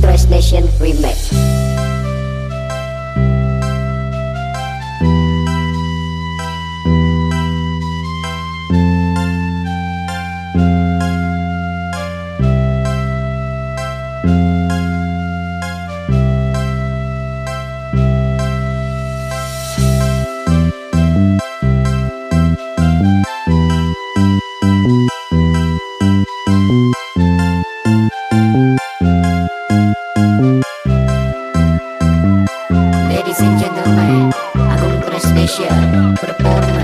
Trash Nation Remix Por